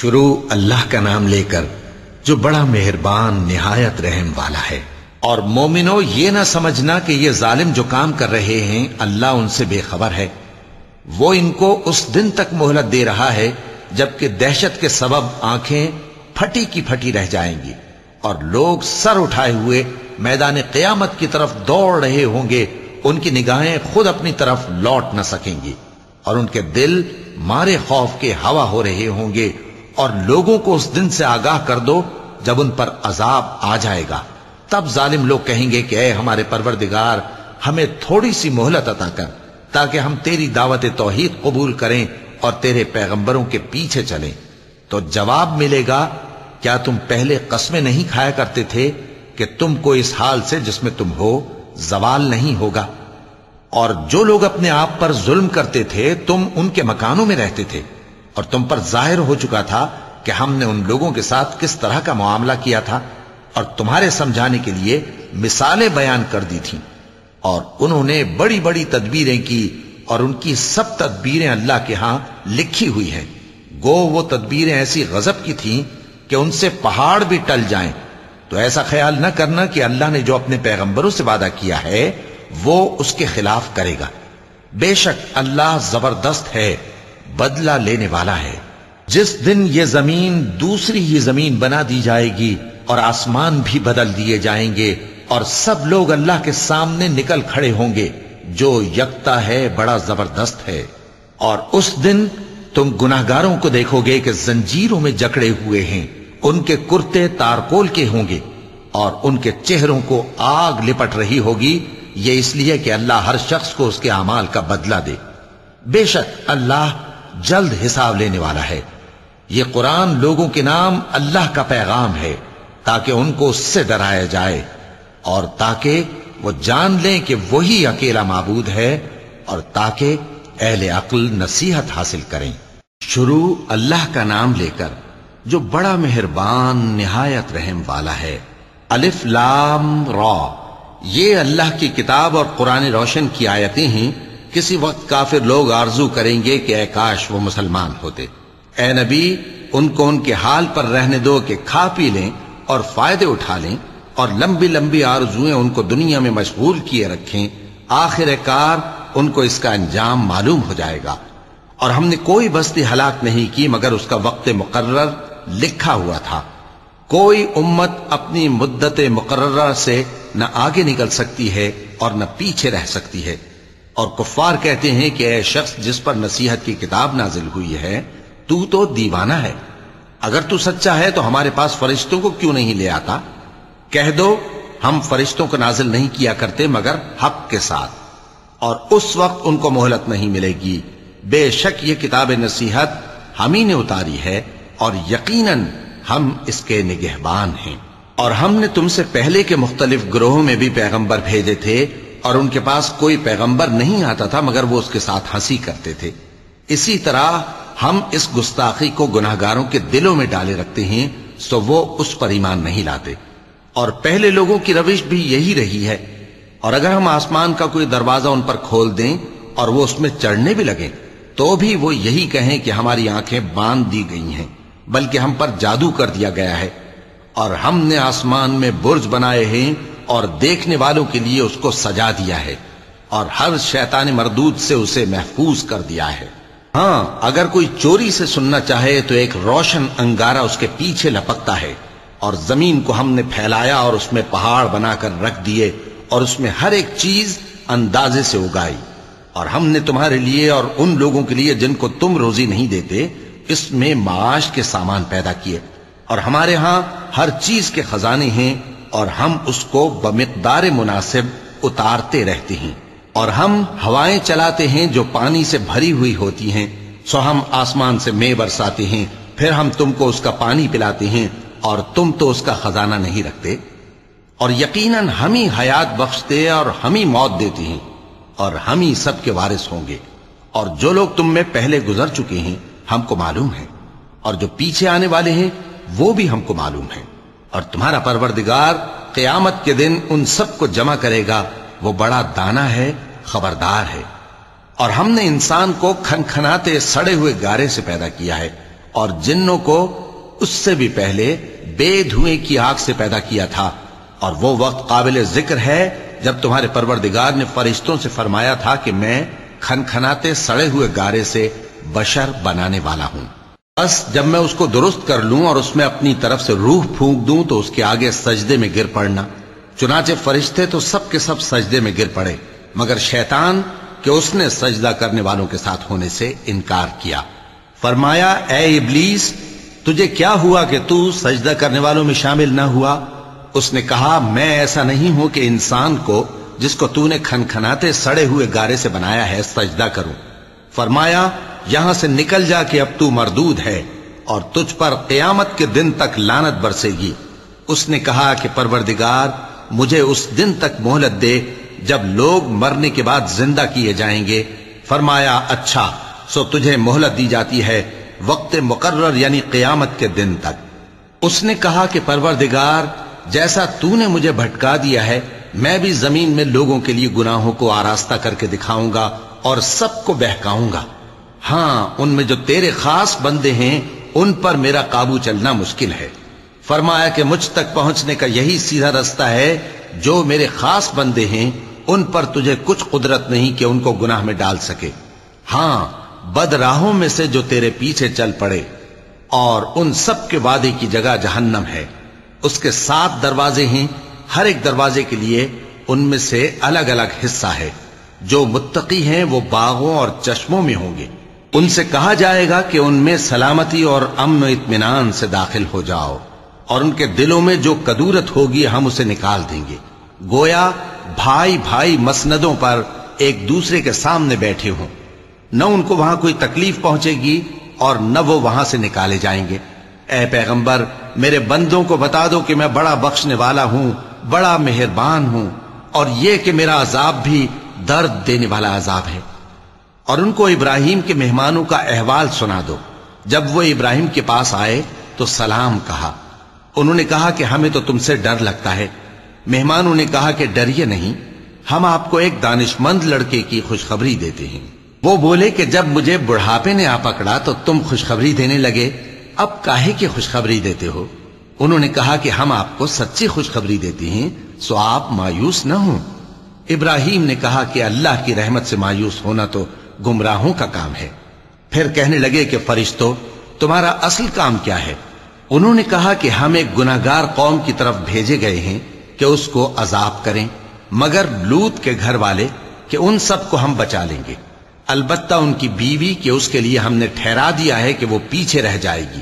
شروع اللہ کا نام لے کر جو بڑا مہربان، نہایت رحم والا ہے۔ اور مومنو، یہ نہ سمجھنا کہ یہ ظالم جو کام کر رہے ہیں، اللہ ان سے بے خبر ہے۔ وہ ان کو اس دن تک مہلت دے رہا ہے جبکہ دہشت کے سبب آنکھیں پھٹی کی پھٹی رہ جائیں گی۔ اور لوگ سر اٹھائے ہوئے میدان قیامت کی طرف دوڑ رہے ہوں گے، ان کی نگاہیں خود اپنی طرف لوٹ نہ سکیں گی۔ اور ان کے دل مارے خوف کے ہوا ہو رہے ہوں گے۔ اور لوگوں کو اس دن سے آگاہ کر دو جب ان پر عذاب آ جائے گا۔ تب ظالم لوگ کہیں گے کہ اے ہمارے پروردگار، ہمیں تھوڑی سی مہلت عطا کر تاکہ ہم تیری دعوت توحید قبول کریں اور تیرے پیغمبروں کے پیچھے چلیں۔ تو جواب ملے گا، کیا تم پہلے قسمیں نہیں کھایا کرتے تھے کہ تم کو اس حال سے جس میں تم ہو زوال نہیں ہوگا؟ اور جو لوگ اپنے آپ پر ظلم کرتے تھے، تم ان کے مکانوں میں رہتے تھے۔ اور تم پر ظاہر ہو چکا تھا کہ ہم نے ان لوگوں کے ساتھ کس طرح کا معاملہ کیا تھا اور تمہارے سمجھانے کے لیے مثالیں بیان کر دی تھیں اور انہوں نے بڑی بڑی تدبیریں کی اور ان کی سب تدبیریں اللہ کے ہاں لکھی ہوئی ہیں۔ گو وہ تدبیریں ایسی غضب کی تھیں کہ ان سے پہاڑ بھی ٹل جائیں۔ تو ایسا خیال نہ کرنا کہ اللہ نے جو اپنے پیغمبروں سے وعدہ کیا ہے وہ اس کے خلاف کرے گا۔ بے شک اللہ زبردست ہے۔ بدلہ لینے والا ہے۔ جس دن یہ زمین دوسری ہی زمین بنا دی جائے گی اور آسمان بھی بدل دیے جائیں گے اور سب لوگ اللہ کے سامنے نکل کھڑے ہوں گے، جو یکتا ہے بڑا زبردست ہے۔ اور اس دن تم گناہگاروں کو دیکھو گے کہ زنجیروں میں جکڑے ہوئے ہیں، ان کے کرتے تارکول کے ہوں گے۔ اور ان کے چہروں کو آگ لپٹ رہی ہوگی، یہ اس لیے کہ اللہ ہر شخص کو اس کے اعمال کا بدلہ دے۔ بے شک اللہ جلد حساب لینے والا ہے۔ یہ قرآن لوگوں کے نام اللہ کا پیغام ہے، تاکہ ان کو اس سے ڈرایا جائے اور تاکہ وہ جان لیں کہ وہی اکیلا معبود ہے اور تاکہ اہل عقل نصیحت حاصل کریں۔ شروع اللہ کا نام لے کر، جو بڑا مہربان، نہایت رحم والا ہے۔ الف لام را، یہ اللہ کی کتاب اور قرآن روشن کی آیتیں ہیں۔ کسی وقت کافر لوگ آرزو کریں گے کہ اے کاش وہ مسلمان ہوتے۔ اے نبی، ان کو ان کے حال پر رہنے دو کہ کھا پی لیں اور فائدے اٹھا لیں اور لمبی لمبی آرزویں ان کو دنیا میں مشغول کیے رکھیں۔ آخر کار ان کو اس کا انجام معلوم ہو جائے گا۔ اور ہم نے کوئی بستی ہلاک نہیں کی مگر اس کا وقت مقرر لکھا ہوا تھا۔ کوئی امت اپنی مدت مقررہ سے نہ آگے نکل سکتی ہے اور نہ پیچھے رہ سکتی ہے۔ اور کفار کہتے ہیں کہ اے شخص جس پر نصیحت کی کتاب نازل ہوئی ہے، تو تو دیوانہ ہے۔ اگر تو سچا ہے تو ہمارے پاس فرشتوں کو کیوں نہیں لے آتا؟ کہہ دو، ہم فرشتوں کو نازل نہیں کیا کرتے مگر حق کے ساتھ۔ اور اس وقت ان کو مہلت نہیں ملے گی۔ بے شک یہ کتاب نصیحت ہم ہی نے اتاری ہے اور یقیناً ہم اس کے نگہبان ہیں۔ اور ہم نے تم سے پہلے کے مختلف گروہوں میں بھی پیغمبر بھیجے تھے اور ان کے پاس کوئی پیغمبر نہیں آتا تھا، مگر وہ اس کے ساتھ ہنسی کرتے تھے۔ اسی طرح ہم اس گستاخی کو گناہ گاروں کے دلوں میں ڈالے رکھتے ہیں سو وہ اس پر ایمان نہیں لاتے۔ اور پہلے لوگوں کی روش بھی یہی رہی ہے۔ اور اگر ہم آسمان کا کوئی دروازہ ان پر کھول دیں اور وہ اس میں چڑھنے بھی لگیں، تو بھی وہ یہی کہیں کہ ہماری آنکھیں باندھ دی گئی ہیں، بلکہ ہم پر جادو کر دیا گیا ہے۔ اور ہم نے آسمان میں برج بنائے ہیں اور دیکھنے والوں کے لیے اس کو سجا دیا ہے اور ہر شیطان مردود سے اسے محفوظ کر دیا ہے۔ ہاں اگر کوئی چوری سے سننا چاہے تو ایک روشن انگارہ اس کے پیچھے لپکتا ہے اور زمین کو ہم نے پھیلایا اور اس میں پہاڑ بنا کر رکھ دیے اور اس میں ہر ایک چیز اندازے سے اگائی۔ اور ہم نے تمہارے لیے اور ان لوگوں کے لیے جن کو تم روزی نہیں دیتے، اس میں معاش کے سامان پیدا کیے۔ اور ہمارے ہاں ہر چیز کے خزانے ہیں اور ہم اس کو بمقدار مناسب اتارتے رہتے ہیں۔ اور ہم ہوائیں چلاتے ہیں جو پانی سے بھری ہوئی ہوتی ہیں۔ سو ہم آسمان سے میں برساتے ہیں۔ پھر ہم تم کو اس کا پانی پلاتے ہیں اور تم تو اس کا خزانہ نہیں رکھتے۔ اور یقیناً ہم ہی حیات بخشتے اور ہم ہی موت دیتے ہیں۔ اور ہم ہی سب کے وارث ہوں گے۔ اور جو لوگ تم میں پہلے گزر چکے ہیں، ہم کو معلوم ہے۔ اور جو پیچھے آنے والے ہیں، وہ بھی ہم کو معلوم ہے۔ اور تمہارا پروردگار قیامت کے دن ان سب کو جمع کرے گا۔ وہ بڑا دانا ہے، خبردار ہے۔ اور ہم نے انسان کو کھن کھناتے سڑے ہوئے گارے سے پیدا کیا ہے، اور جنوں کو اس سے بھی پہلے بے دھوئیں کی آگ سے پیدا کیا تھا۔ اور وہ وقت قابل ذکر ہے، جب تمہارے پروردگار نے فرشتوں سے فرمایا تھا کہ میں کھنکھناتے سڑے ہوئے گارے سے بشر بنانے والا ہوں۔ بس جب میں اس کو درست کر لوں اور اس میں اپنی طرف سے روح پھونک دوں تو اس کے آگے سجدے میں گر پڑنا۔ چنانچہ فرشتے تو سب کے سب سجدے میں گر پڑے، مگر شیطان کہ اس نے سجدہ کرنے والوں کے ساتھ ہونے سے انکار کیا۔ فرمایا، اے ابلیس، تجھے کیا ہوا کہ تو سجدہ کرنے والوں میں شامل نہ ہوا؟ اس نے کہا، میں ایسا نہیں ہوں کہ انسان کو، جس کو تو نے کھنکھناتے سڑے ہوئے گارے سے بنایا ہے، سجدہ کروں۔ فرمایا یہاں سے نکل جا کہ اب تو مردود ہے اور تجھ پر قیامت کے دن تک لانت برسے گی۔ اس نے کہا کہ پروردگار، مجھے اس دن تک مہلت دے جب لوگ مرنے کے بعد زندہ کیے جائیں گے۔ فرمایا اچھا سو تجھے مہلت دی جاتی ہے وقت مقرر یعنی قیامت کے دن تک۔ اس نے کہا کہ پروردگار، جیسا تو نے مجھے بھٹکا دیا ہے، میں بھی زمین میں لوگوں کے لیے گناہوں کو آراستہ کر کے دکھاؤں گا اور سب کو بہکاؤں گا۔ ہاں ان میں جو تیرے خاص بندے ہیں، ان پر میرا قابو چلنا مشکل ہے۔ فرمایا کہ مجھ تک پہنچنے کا یہی سیدھا رستہ ہے، جو میرے خاص بندے ہیں، ان پر تجھے کچھ قدرت نہیں کہ ان کو گناہ میں ڈال سکے۔ ہاں بد راہوں میں سے جو تیرے پیچھے چل پڑے، اور ان سب کے وعدے کی جگہ جہنم ہے۔ اس کے سات دروازے ہیں، ہر ایک دروازے کے لیے ان میں سے الگ الگ حصہ ہے۔ جو متقی ہیں، وہ باغوں اور چشموں میں ہوں گے۔ ان سے کہا جائے گا کہ ان میں سلامتی اور امن و اطمینان سے داخل ہو جاؤ اور ان کے دلوں میں جو کدورت ہوگی ہم اسے نکال دیں گے۔ گویا بھائی بھائی مسندوں پر ایک دوسرے کے سامنے بیٹھے ہوں۔ نہ ان کو وہاں کوئی تکلیف پہنچے گی اور نہ وہ وہاں سے نکالے جائیں گے۔ اے پیغمبر، میرے بندوں کو بتا دو کہ میں بڑا بخشنے والا ہوں، بڑا مہربان ہوں اور یہ کہ میرا عذاب بھی درد دینے والا عذاب ہے۔ اور ان کو ابراہیم کے مہمانوں کا احوال سنا دو۔ جب وہ ابراہیم کے پاس آئے تو سلام کہا۔ انہوں نے کہا کہ ہمیں تو تم سے ڈر لگتا ہے۔ مہمانوں نے کہا کہ ڈریے نہیں، ہم آپ کو ایک دانش مند لڑکے کی خوشخبری دیتے ہیں۔ وہ بولے کہ جب مجھے بڑھاپے نے آ پکڑا تو تم خوشخبری دینے لگے، اب کاہے کی خوشخبری دیتے ہو؟ انہوں نے کہا کہ ہم آپ کو سچی خوشخبری دیتے ہیں، سو آپ مایوس نہ ہوں۔ ابراہیم نے کہا کہ اللہ کی رحمت سے مایوس ہونا تو گمراہوں کا کام ہے۔ پھر کہنے لگے کہ فرشتو، تمہارا اصل کام کیا ہے؟ انہوں نے کہا کہ ہم ایک گناہگار قوم کی طرف بھیجے گئے ہیں کہ اس کو عذاب کریں، مگر لوت کے گھر والے کہ ان سب کو ہم بچا لیں گے۔ البتہ ان کی بیوی کہ اس کے لیے ہم نے ٹھہرا دیا ہے کہ وہ پیچھے رہ جائے گی۔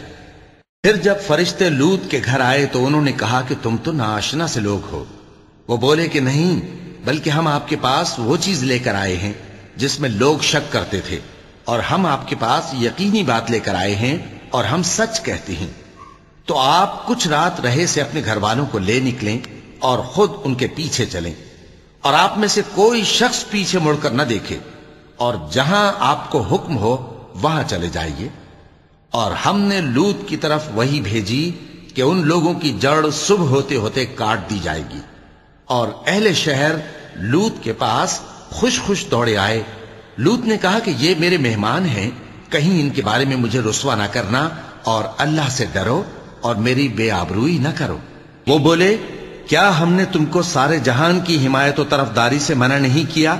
پھر جب فرشتے لوت کے گھر آئے تو انہوں نے کہا کہ تم تو ناشنا سے لوگ ہو۔ وہ بولے کہ نہیں، بلکہ ہم آپ کے پاس وہ چیز لے کر آئے ہیں۔ جس میں لوگ شک کرتے تھے اور ہم آپ کے پاس یقینی بات لے کر آئے ہیں اور ہم سچ کہتے ہیں۔ تو آپ کچھ رات رہے سے اپنے گھر والوں کو لے نکلیں اور خود ان کے پیچھے چلیں۔ اور آپ میں سے کوئی شخص پیچھے مڑ کر نہ دیکھے۔ اور جہاں آپ کو حکم ہو، وہاں چلے جائیے۔ اور ہم نے لوت کی طرف وہی بھیجی کہ ان لوگوں کی جڑ صبح ہوتے ہوتے کاٹ دی جائے گی۔ اور اہل شہر لوت کے پاس خوش خوش دوڑے آئے۔ لوت نے کہا کہ یہ میرے مہمان ہیں، کہیں ان کے بارے میں مجھے رسوا نہ کرنا اور اللہ سے ڈرو اور میری بے آبروئی نہ کرو۔ وہ بولے، کیا ہم نے تم کو سارے جہان کی حمایت و طرف داری سے منع نہیں کیا؟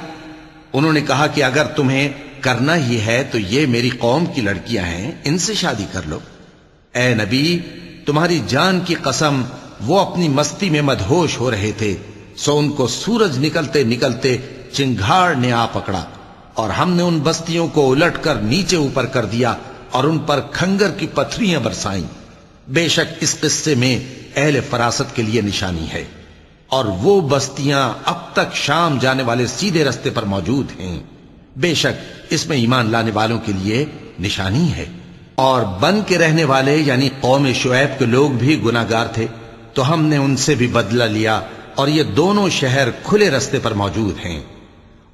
انہوں نے کہا کہ اگر تمہیں کرنا ہی ہے تو یہ میری قوم کی لڑکیاں ہیں، ان سے شادی کر لو۔ اے نبی، تمہاری جان کی قسم، وہ اپنی مستی میں مدہوش ہو رہے تھے۔ سو ان کو سورج نکلتے نکلتے چنگھاڑ نے آ پکڑا اور ہم نے ان بستیوں کو الٹ کر نیچے اوپر کر دیا اور ان پر کھنگر کی پتھریاں برسائیں۔ بے شک اس قصے میں اہل فراست کے لیے نشانی ہے اور وہ بستیاں اب تک شام جانے والے سیدھے رستے پر موجود ہیں۔ بے شک اس میں ایمان لانے والوں کے لیے نشانی ہے۔ اور بن کے رہنے والے یعنی قوم شعیب کے لوگ بھی گناگار تھے۔ تو ہم نے ان سے بھی بدلہ لیا اور یہ دونوں شہر کھلے رستے پر موجود ہیں۔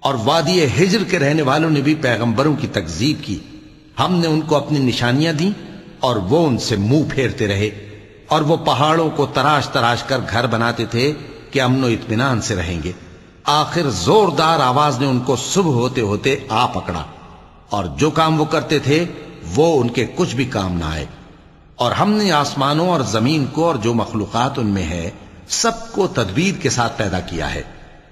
اور وادی ہجر کے رہنے والوں نے بھی پیغمبروں کی تکزیب کی۔ ہم نے ان کو اپنی نشانیاں دی اور وہ ان سے منہ پھیرتے رہے اور وہ پہاڑوں کو تراش تراش کر گھر بناتے تھے کہ امن و اطمینان سے رہیں گے۔ آخر زوردار آواز نے ان کو صبح ہوتے ہوتے آ پکڑا اور جو کام وہ کرتے تھے وہ ان کے کچھ بھی کام نہ آئے۔ اور ہم نے آسمانوں اور زمین کو اور جو مخلوقات ان میں ہے سب کو تدبیر کے ساتھ پیدا کیا ہے۔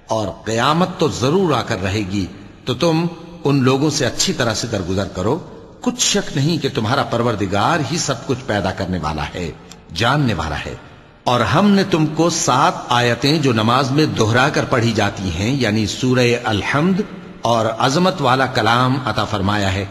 اور قیامت تو ضرور آ کر رہے گی، تو تم ان لوگوں سے اچھی طرح سے درگزر کرو۔ کچھ شک نہیں کہ تمہارا پروردگار ہی سب کچھ پیدا کرنے والا ہے، جاننے والا ہے۔ اور ہم نے تم کو سات آیتیں جو نماز میں دہرا کر پڑھی جاتی ہیں یعنی سورہ الحمد اور عظمت والا کلام عطا فرمایا ہے۔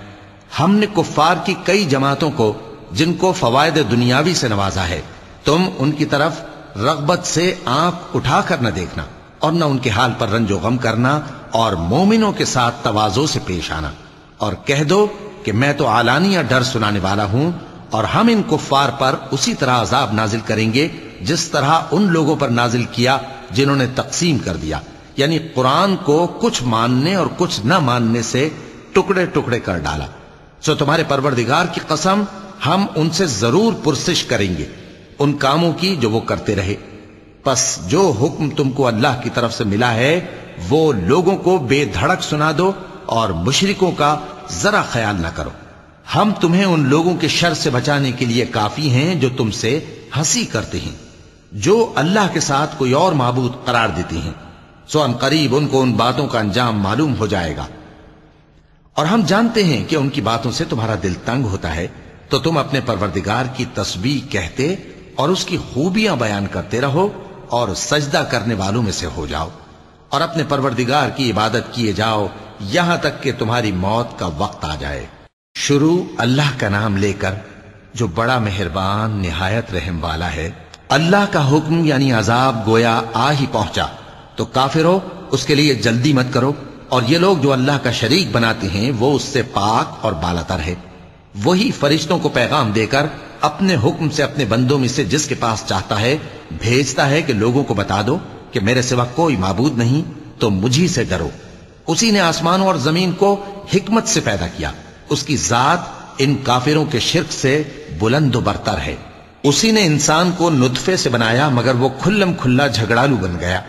ہم نے کفار کی کئی جماعتوں کو، جن کو فوائد دنیاوی سے نوازا ہے، تم ان کی طرف رغبت سے آنکھ اٹھا کر نہ دیکھنا۔ اور نہ ان کے حال پر رنج و غم کرنا اور مومنوں کے ساتھ توازوں سے پیش آنا۔ اور کہہ دو کہ میں تو اعلانیہ ڈر سنانے والا ہوں اور ہم ان کفار پر اسی طرح عذاب نازل کریں گے جس طرح ان لوگوں پر نازل کیا جنہوں نے تقسیم کر دیا۔ یعنی قرآن کو کچھ ماننے اور کچھ نہ ماننے سے ٹکڑے ٹکڑے کر ڈالا۔ سو تمہارے پروردگار کی قسم ہم ان سے ضرور پرسش کریں گے، ان کاموں کی جو وہ کرتے رہے۔ پس جو حکم تم کو اللہ کی طرف سے ملا ہے، وہ لوگوں کو بے دھڑک سنا دو اور مشرکوں کا ذرا خیال نہ کرو۔ ہم تمہیں ان لوگوں کے شر سے بچانے کے لیے کافی ہیں جو تم سے ہنسی کرتے ہیں، جو اللہ کے ساتھ کوئی اور معبود قرار دیتے ہیں۔ سو ان قریب ان کو ان باتوں کا انجام معلوم ہو جائے گا۔ اور ہم جانتے ہیں کہ ان کی باتوں سے تمہارا دل تنگ ہوتا ہے، تو تم اپنے پروردگار کی تسبیح کہتے اور اس کی خوبیاں بیان کرتے رہو۔ اور سجدہ کرنے والوں میں سے ہو جاؤ اور اپنے پروردگار کی عبادت کیے جاؤ، یہاں تک کہ تمہاری موت کا وقت آ جائے۔ شروع اللہ کا نام لے کر، جو بڑا مہربان، نہایت رحم والا ہے۔ اللہ کا حکم یعنی عذاب گویا آ ہی پہنچا۔ تو کافرو اس کے لیے جلدی مت کرو۔ اور یہ لوگ جو اللہ کا شریک بناتے ہیں، وہ اس سے پاک اور بالاتر ہے وہی فرشتوں کو پیغام دے کر اپنے حکم سے اپنے بندوں میں سے جس کے پاس چاہتا ہے، بھیجتا ہے کہ لوگوں کو بتا دو کہ میرے سوا کوئی معبود نہیں، تو مجھی سے ڈرو۔ اسی نے آسمانوں اور زمین کو حکمت سے پیدا کیا۔ اس کی ذات ان کافروں کے شرک سے بلند و برتر ہے۔ اسی نے انسان کو نطفے سے بنایا، مگر وہ کھلم کھلا جھگڑالو بن گیا۔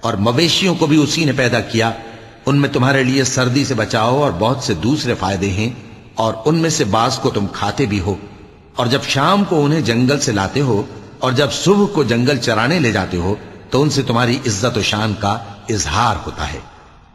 اور مویشیوں کو بھی اسی نے پیدا کیا۔ ان میں تمہارے لیے سردی سے بچاؤ اور بہت سے دوسرے فائدے ہیں، اور ان میں سے بعض کو تم کھاتے بھی ہو۔ اور جب شام کو انہیں جنگل سے لاتے ہو اور جب صبح کو جنگل چرانے لے جاتے ہو تو ان سے تمہاری عزت و شان کا اظہار ہوتا ہے۔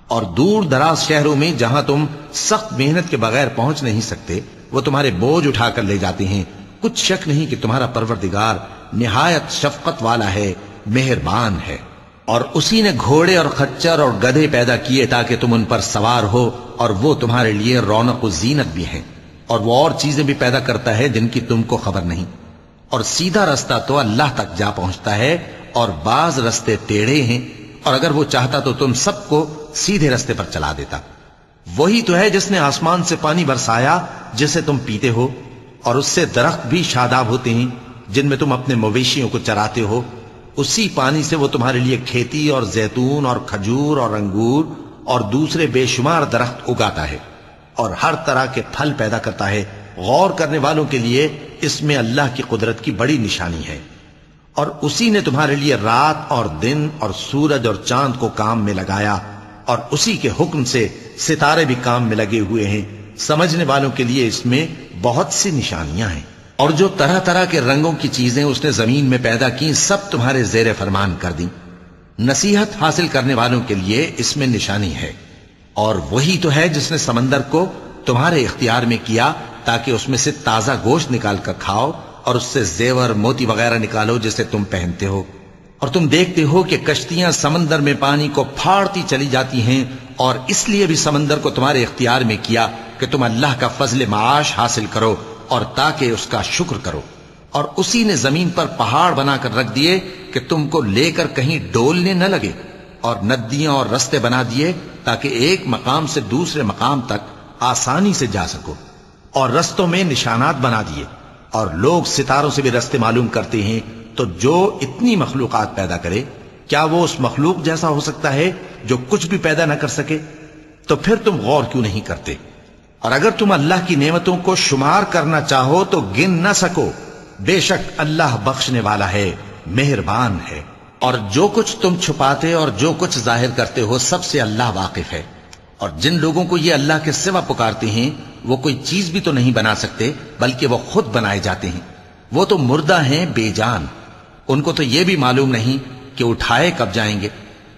اور دور دراز شہروں میں جہاں تم سخت محنت کے بغیر پہنچ نہیں سکتے، وہ تمہارے بوجھ اٹھا کر لے جاتے ہیں۔ کچھ شک نہیں کہ تمہارا پروردگار نہایت شفقت والا ہے، مہربان ہے۔ اور اسی نے گھوڑے اور خچر اور گدھے پیدا کیے تاکہ تم ان پر سوار ہو اور وہ تمہارے لیے رونق و زینت بھی ہیں۔ اور وہ اور چیزیں بھی پیدا کرتا ہے جن کی تم کو خبر نہیں۔ اور سیدھا رستہ تو اللہ تک جا پہنچتا ہے اور بعض رستے ٹیڑھے ہیں۔ اور اگر وہ چاہتا تو تم سب کو سیدھے رستے پر چلا دیتا۔ وہی تو ہے جس نے آسمان سے پانی برسایا، جسے تم پیتے ہو۔ اور اس سے درخت بھی شاداب ہوتے ہیں، جن میں تم اپنے مویشیوں کو چراتے ہو۔ اسی پانی سے وہ تمہارے لیے کھیتی اور زیتون اور کھجور اور انگور اور دوسرے بے شمار درخت اگاتا ہے۔ اور ہر طرح کے پھل پیدا کرتا ہے۔ غور کرنے والوں کے لیے اس میں اللہ کی قدرت کی بڑی نشانی ہے۔ اور اسی نے تمہارے لیے رات اور دن اور سورج اور چاند کو کام میں لگایا۔ اور اسی کے حکم سے ستارے بھی کام میں لگے ہوئے ہیں۔ سمجھنے والوں کے لیے اس میں بہت سی نشانیاں ہیں۔ اور جو طرح طرح کے رنگوں کی چیزیں اس نے زمین میں پیدا کی سب تمہارے زیر فرمان کر دی نصیحت حاصل کرنے والوں کے لیے اس میں نشانی ہے۔ اور وہی تو ہے جس نے سمندر کو تمہارے اختیار میں کیا تاکہ اس میں سے تازہ گوشت نکال کر کھاؤ اور اس سے زیور، موتی وغیرہ نکالو جسے تم پہنتے ہو۔ اور تم دیکھتے ہو کہ کشتیاں سمندر میں پانی کو پھاڑتی چلی جاتی ہیں اور اس لیے بھی سمندر کو تمہارے اختیار میں کیا کہ تم اللہ کا فضل معاش حاصل کرو اور تاکہ اس کا شکر کرو۔ اور اسی نے زمین پر پہاڑ بنا کر رکھ دیے کہ تم کو لے کر کہیں ڈولنے نہ لگے اور ندیاں اور رستے بنا دیے تاکہ ایک مقام سے دوسرے مقام تک آسانی سے جا سکو اور رستوں میں نشانات بنا دیے اور لوگ ستاروں سے بھی رستے معلوم کرتے ہیں تو جو اتنی مخلوقات پیدا کرے، کیا وہ اس مخلوق جیسا ہو سکتا ہے جو کچھ بھی پیدا نہ کر سکے؟ تو پھر تم غور کیوں نہیں کرتے؟ اور اگر تم اللہ کی نعمتوں کو شمار کرنا چاہو تو گن نہ سکو۔ بے شک اللہ بخشنے والا ہے، مہربان ہے۔ اور جو کچھ تم چھپاتے اور جو کچھ ظاہر کرتے ہو سب سے اللہ واقف ہے۔ اور جن لوگوں کو یہ اللہ کے سوا پکارتے ہیں، وہ کوئی چیز بھی تو نہیں بنا سکتے، بلکہ وہ خود بنائے جاتے ہیں۔ وہ تو مردہ ہیں، بے جان۔ ان کو تو یہ بھی معلوم نہیں کہ اٹھائے کب جائیں گے۔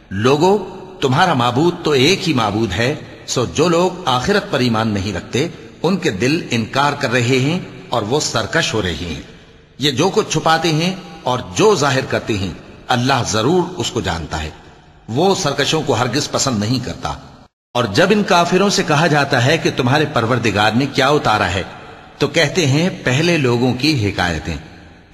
لوگوں تمہارا معبود تو ایک ہی معبود ہے، سو جو لوگ آخرت پر ایمان نہیں رکھتے، ان کے دل انکار کر رہے ہیں اور وہ سرکش ہو رہی ہیں۔ یہ جو کچھ چھپاتے ہیں اور جو ظاہر کرتے ہیں اللہ ضرور اس کو جانتا ہے۔ وہ سرکشوں کو ہرگز پسند نہیں کرتا۔ اور جب ان کافروں سے کہا جاتا ہے کہ تمہارے پروردگار نے کیا اتارا ہے، تو کہتے ہیں، پہلے لوگوں کی حکایتیں۔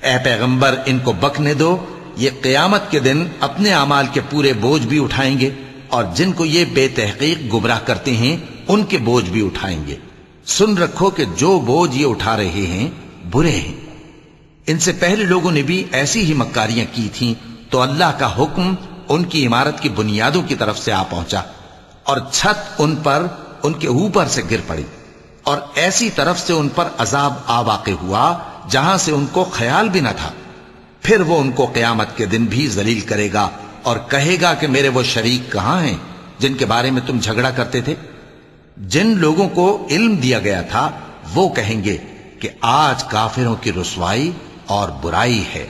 اے پیغمبر، ان کو بکنے دو۔ یہ قیامت کے دن اپنے اعمال کے پورے بوجھ بھی اٹھائیں گے۔ اور جن کو یہ بے تحقیق گمراہ کرتے ہیں، ان کے بوجھ بھی اٹھائیں گے۔ سن رکھو کہ جو بوجھ یہ اٹھا رہے ہیں، برے ہیں۔ ان سے پہلے لوگوں نے بھی ایسی ہی مکاریاں کی تھیں۔ تو اللہ کا حکم ان کی عمارت کی بنیادوں کی طرف سے آ پہنچا اور چھت ان پر ان کے اوپر سے گر پڑی اور ایسی طرف سے ان پر عذاب آ واقع ہوا جہاں سے ان کو خیال بھی نہ تھا۔ پھر وہ ان کو قیامت کے دن بھی ذلیل کرے گا اور کہے گا کہ میرے وہ شریک کہاں ہیں جن کے بارے میں تم جھگڑا کرتے تھے؟ جن لوگوں کو علم دیا گیا تھا وہ کہیں گے کہ آج کافروں کی رسوائی اور برائی ہے۔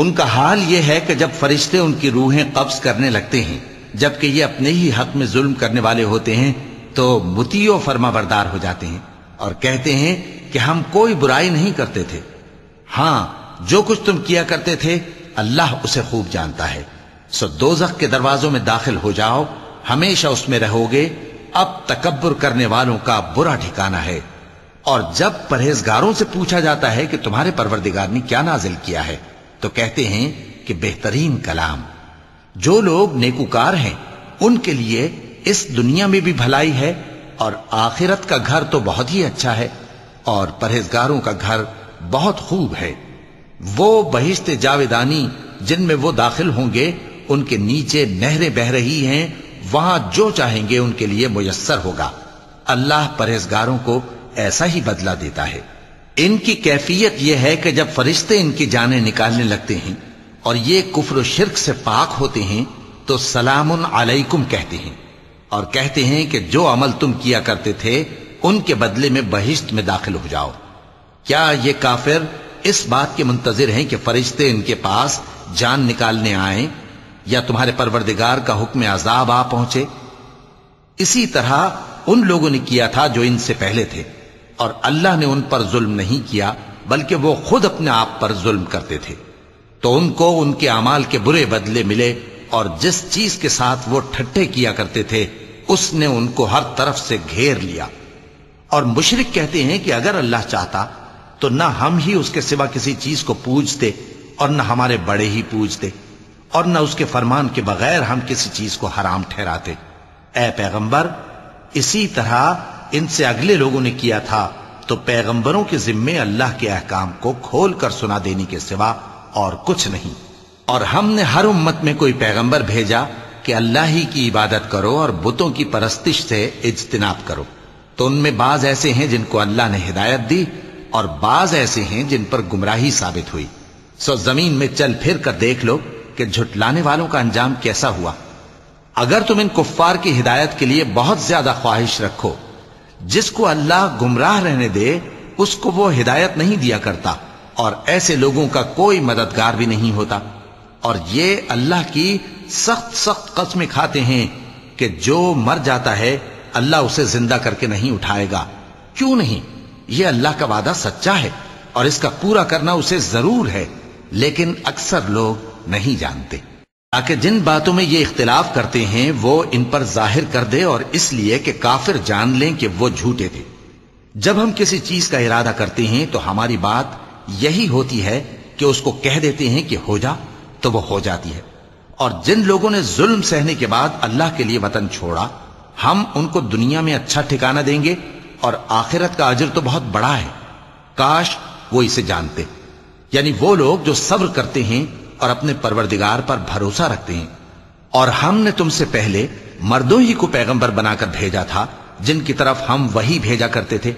ان کا حال یہ ہے کہ جب فرشتے ان کی روحیں قبض کرنے لگتے ہیں، جبکہ یہ اپنے ہی حق میں ظلم کرنے والے ہوتے ہیں، تو متیو فرما بردار ہو جاتے ہیں اور کہتے ہیں کہ ہم کوئی برائی نہیں کرتے تھے۔ ہاں جو کچھ تم کیا کرتے تھے، اللہ اسے خوب جانتا ہے۔ سو دوزخ کے دروازوں میں داخل ہو جاؤ، ہمیشہ اس میں رہو گے اب تکبر کرنے والوں کا برا ٹھکانہ ہے۔ اور جب پرہیزگاروں سے پوچھا جاتا ہے کہ تمہارے پروردگار نے کیا نازل کیا ہے تو کہتے ہیں کہ بہترین کلام۔ جو لوگ نیکوکار ہیں، ان کے لیے اس دنیا میں بھی بھلائی ہے اور آخرت کا گھر تو بہت ہی اچھا ہے اور پرہیزگاروں کا گھر بہت خوب ہے۔ وہ بہشت جاویدانی جن میں وہ داخل ہوں گے، ان کے نیچے نہریں بہ رہی ہیں، وہاں جو چاہیں گے ان کے لیے میسر ہوگا۔ اللہ پرہیزگاروں کو ایسا ہی بدلہ دیتا ہے۔ ان کی کیفیت یہ ہے کہ جب فرشتے ان کی جانیں نکالنے لگتے ہیں اور یہ کفر و شرک سے پاک ہوتے ہیں، تو سلام علیکم کہتے ہیں۔ اور کہتے ہیں کہ جو عمل تم کیا کرتے تھے، ان کے بدلے میں بہشت میں داخل ہو جاؤ۔ کیا یہ کافر اس بات کے منتظر ہیں کہ فرشتے ان کے پاس جان نکالنے آئیں، یا تمہارے پروردگار کا حکم عذاب آ پہنچے؟ اسی طرح ان لوگوں نے کیا تھا جو ان سے پہلے تھے۔ اور اللہ نے ان پر ظلم نہیں کیا، بلکہ وہ خود اپنے آپ پر ظلم کرتے تھے۔ تو ان کو ان کے اعمال کے برے بدلے ملے اور جس چیز کے ساتھ وہ ٹھٹے کیا کرتے تھے، اس نے ان کو ہر طرف سے گھیر لیا۔ اور مشرق کہتے ہیں کہ اگر اللہ چاہتا، تو نہ ہم ہی اس کے سوا کسی چیز کو پوجتے اور نہ ہمارے بڑے ہی پوجتے اور نہ اس کے فرمان کے بغیر ہم کسی چیز کو حرام ٹھہراتے۔ اے پیغمبر، اسی طرح ان سے اگلے لوگوں نے کیا تھا، تو پیغمبروں کے ذمے اللہ کے احکام کو کھول کر سنا دینے کے سوا اور کچھ نہیں۔ اور ہم نے ہر امت میں کوئی پیغمبر بھیجا کہ اللہ ہی کی عبادت کرو اور بتوں کی پرستش سے اجتناب کرو۔ تو ان میں بعض ایسے ہیں جن کو اللہ نے ہدایت دی اور بعض ایسے ہیں جن پر گمراہی ثابت ہوئی۔ سو زمین میں چل پھر کر دیکھ لو کہ جھٹلانے والوں کا انجام کیسا ہوا۔ اگر تم ان کفار کی ہدایت کے لیے بہت زیادہ خواہش رکھو جس کو اللہ گمراہ رہنے دے، اس کو وہ ہدایت نہیں دیا کرتا، اور ایسے لوگوں کا کوئی مددگار بھی نہیں ہوتا۔ اور یہ اللہ کی سخت سخت قسمیں کھاتے ہیں کہ جو مر جاتا ہے، اللہ اسے زندہ کر کے نہیں اٹھائے گا۔ کیوں نہیں؟ یہ اللہ کا وعدہ سچا ہے، اور اس کا پورا کرنا اسے ضرور ہے، لیکن اکثر لوگ نہیں جانتے۔ تاکہ جن باتوں میں یہ اختلاف کرتے ہیں، وہ ان پر ظاہر کر دے اور اس لیے کہ کافر جان لیں کہ وہ جھوٹے تھے۔ جب ہم کسی چیز کا ارادہ کرتے ہیں، تو ہماری بات یہی ہوتی ہے کہ اس کو کہہ دیتے ہیں کہ ہو جا، تو وہ ہو جاتی ہے۔ اور جن لوگوں نے ظلم سہنے کے بعد اللہ کے لیے وطن چھوڑا، ہم ان کو دنیا میں اچھا ٹھکانہ دیں گے اور آخرت کا اجر تو بہت بڑا ہے۔ کاش وہ اسے جانتے۔ یعنی وہ لوگ جو صبر کرتے ہیں اور اپنے پروردگار پر بھروسہ رکھتے ہیں۔ اور ہم نے تم سے پہلے مردوں ہی کو پیغمبر بنا کر بھیجا تھا، جن کی طرف ہم وہی بھیجا کرتے تھے۔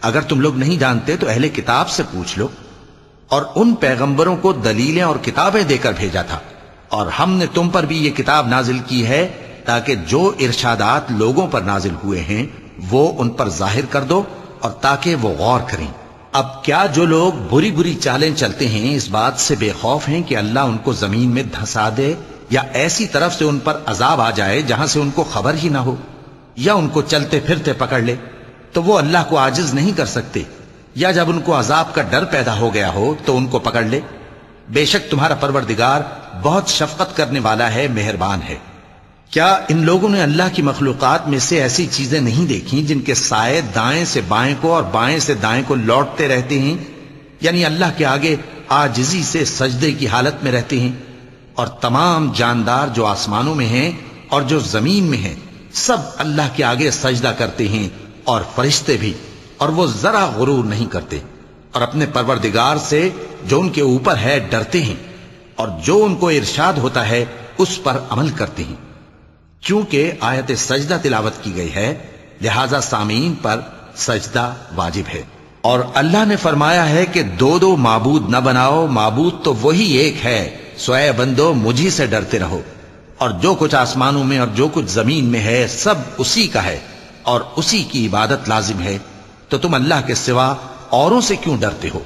اگر تم لوگ نہیں جانتے تو اہل کتاب سے پوچھ لو۔ اور ان پیغمبروں کو دلیلیں اور کتابیں دے کر بھیجا تھا۔ اور ہم نے تم پر بھی یہ کتاب نازل کی ہے تاکہ جو ارشادات لوگوں پر نازل ہوئے ہیں، وہ ان پر ظاہر کر دو اور تاکہ وہ غور کریں۔ اب کیا جو لوگ بری بری چالیں چلتے ہیں اس بات سے بے خوف ہیں کہ اللہ ان کو زمین میں دھسا دے یا ایسی طرف سے ان پر عذاب آ جائے جہاں سے ان کو خبر ہی نہ ہو یا ان کو چلتے پھرتے پکڑ لے، تو وہ اللہ کو آجز نہیں کر سکتے۔ یا جب ان کو عذاب کا ڈر پیدا ہو گیا ہو، تو ان کو پکڑ لے۔ بے شک تمہارا پروردگار بہت شفقت کرنے والا ہے، مہربان ہے۔ کیا ان لوگوں نے اللہ کی مخلوقات میں سے ایسی چیزیں نہیں دیکھی جن کے سائے دائیں سے بائیں کو اور بائیں سے دائیں کو لوٹتے رہتے ہیں؟ یعنی اللہ کے آگے آجزی سے سجدے کی حالت میں رہتے ہیں اور تمام جاندار جو آسمانوں میں ہیں اور جو زمین میں ہیں، سب اللہ کے آگے سجدہ کرتے ہیں اور فرشتے بھی، اور وہ ذرا غرور نہیں کرتے اور اپنے پروردگار سے جو ان کے اوپر ہے، ڈرتے ہیں اور جو ان کو ارشاد ہوتا ہے، اس پر عمل کرتے ہیں۔ چونکہ آیت سجدہ تلاوت کی گئی ہے، لہذا سامعین پر سجدہ واجب ہے۔ اور اللہ نے فرمایا ہے کہ دو دو معبود نہ بناؤ، معبود تو وہی ایک ہے۔ سوئے بندو مجھی سے ڈرتے رہو۔ اور جو کچھ آسمانوں میں اور جو کچھ زمین میں ہے، سب اسی کا ہے۔ اور اسی کی عبادت لازم ہے۔ تو تم اللہ کے سوا اوروں سے کیوں ڈرتے ہو؟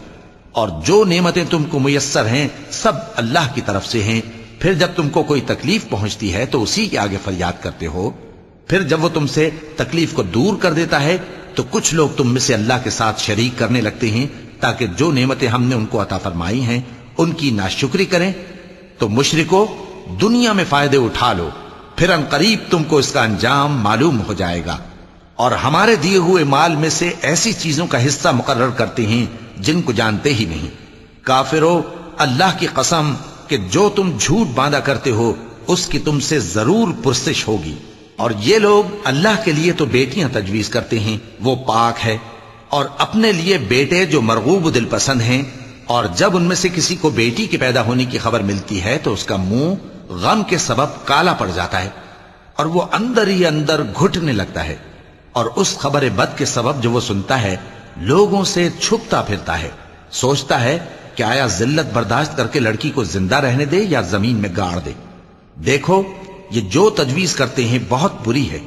اور جو نعمتیں تم کو میسر ہیں، سب اللہ کی طرف سے ہیں۔ پھر جب تم کو کوئی تکلیف پہنچتی ہے تو اسی کے آگے فریاد کرتے ہو۔ پھر جب وہ تم سے تکلیف کو دور کر دیتا ہے تو کچھ لوگ تم میں سے اللہ کے ساتھ شریک کرنے لگتے ہیں تاکہ جو نعمتیں ہم نے ان کو عطا فرمائی ہیں، ان کی ناشکری کریں۔ تو مشرکو، دنیا میں فائدے اٹھا لو۔ پھر ان قریب تم کو اس کا انجام معلوم ہو جائے گا۔ اور ہمارے دیے ہوئے مال میں سے ایسی چیزوں کا حصہ مقرر کرتے ہیں جن کو جانتے ہی نہیں۔ کافرو، اللہ کی قسم کہ جو تم جھوٹ باندھا کرتے ہو، اس کی تم سے ضرور پرسش ہوگی۔ اور یہ لوگ اللہ کے لیے تو بیٹیاں تجویز کرتے ہیں، وہ پاک ہے۔ اور اپنے لیے بیٹے جو مرغوب دل پسند ہیں، اور جب ان میں سے کسی کو بیٹی کے پیدا ہونے کی خبر ملتی ہے، تو اس کا منہ غم کے سبب کالا پڑ جاتا ہے۔ اور وہ اندر ہی اندر گھٹنے لگتا ہے۔ اور اس خبر بد کے سبب جو وہ سنتا ہے، لوگوں سے چھپتا پھرتا ہے۔ سوچتا ہے کہ آیا ذلت برداشت کر کے لڑکی کو زندہ رہنے دے یا زمین میں گاڑ دے؟ دیکھو، یہ جو تجویز کرتے ہیں بہت بری ہے۔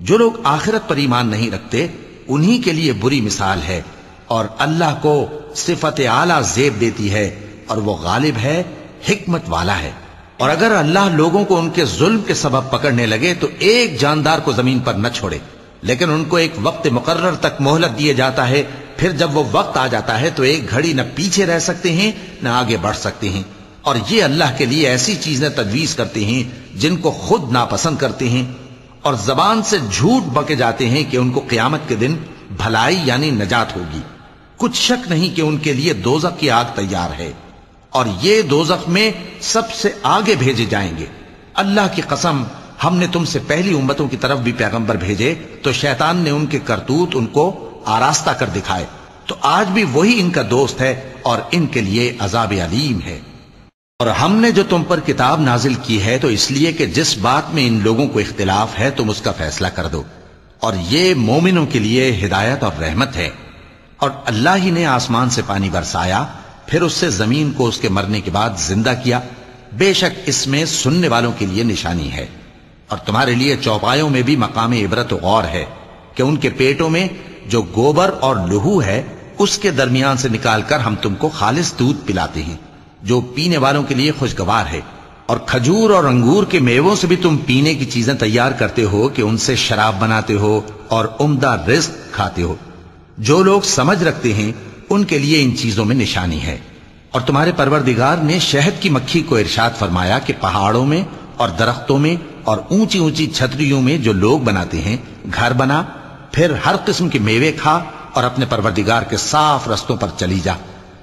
جو لوگ آخرت پر ایمان نہیں رکھتے، انہی کے لیے بری مثال ہے۔ اور اللہ کو صفت اعلی زیب دیتی ہے، اور وہ غالب ہے، حکمت والا ہے۔ اور اگر اللہ لوگوں کو ان کے ظلم کے سبب پکڑنے لگے، تو ایک جاندار کو زمین پر نہ چھوڑے۔ لیکن ان کو ایک وقت مقرر تک مہلت دیے جاتا ہے پھر جب وہ وقت آ جاتا ہے تو ایک گھڑی نہ پیچھے رہ سکتے ہیں، نہ آگے بڑھ سکتے ہیں۔ اور یہ اللہ کے لیے ایسی چیزیں تجویز کرتے ہیں جن کو خود ناپسند کرتے ہیں۔ اور زبان سے جھوٹ بکے جاتے ہیں کہ ان کو قیامت کے دن بھلائی یعنی نجات ہوگی۔ کچھ شک نہیں کہ ان کے لیے دوزخ کی آگ تیار ہے۔ اور یہ دوزخ میں سب سے آگے بھیجے جائیں گے۔ اللہ کی قسم، ہم نے تم سے پہلی امتوں کی طرف بھی پیغمبر بھیجے تو شیطان نے ان کے کرتوت ان کو آراستہ کر دکھائے۔ تو آج بھی وہی ان کا دوست ہے اور ان کے لیے عذاب علیم ہے۔ اور ہم نے جو تم پر کتاب نازل کی ہے تو اس لیے کہ جس بات میں ان لوگوں کو اختلاف ہے تم اس کا فیصلہ کر دو۔ اور یہ مومنوں کے لیے ہدایت اور رحمت ہے۔ اور اللہ ہی نے آسمان سے پانی برسایا، پھر اس سے زمین کو اس کے مرنے کے بعد زندہ کیا۔ بے شک اس میں سننے والوں کے لیے نشانی ہے۔ اور تمہارے لیے چوپایوں میں بھی مقام عبرت و غور ہے کہ ان کے پیٹوں میں جو گوبر اور لہو ہے، اس کے درمیان سے نکال کر ہم تم کو خالص دودھ پلاتے ہیں، جو پینے والوں کے لیے خوشگوار ہے۔ اور کھجور اور انگور کے میووں سے بھی تم پینے کی چیزیں تیار کرتے ہو کہ ان سے شراب بناتے ہو اور عمدہ رزق کھاتے ہو۔ جو لوگ سمجھ رکھتے ہیں، ان کے لیے ان چیزوں میں نشانی ہے۔ اور تمہارے پروردگار نے شہد کی مکھی کو ارشاد فرمایا کہ پہاڑوں میں اور درختوں میں اور اونچی اونچی چھتریوں میں جو لوگ بناتے ہیں، گھر بنا پھر ہر قسم کے میوے کھا اور اپنے پروردگار کے صاف رستوں پر چلی جا۔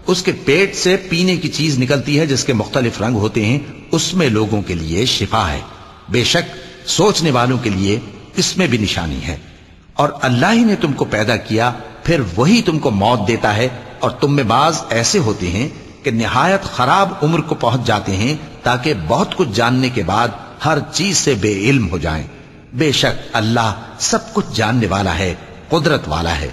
اس کے پیٹ سے پینے کی چیز نکلتی ہے جس کے مختلف رنگ ہوتے ہیں، اس میں لوگوں کے لیے شفا ہے۔ بے شک سوچنے والوں کے لیے اس میں بھی نشانی ہے۔ اور اللہ ہی نے تم کو پیدا کیا، پھر وہی تم کو موت دیتا ہے۔ اور تم میں بعض ایسے ہوتے ہیں کہ نہایت خراب عمر کو پہنچ جاتے ہیں تاکہ بہت کچھ جاننے کے بعد ہر چیز سے بے علم ہو جائیں۔ بے شک اللہ سب کچھ جاننے والا ہے، قدرت والا ہے۔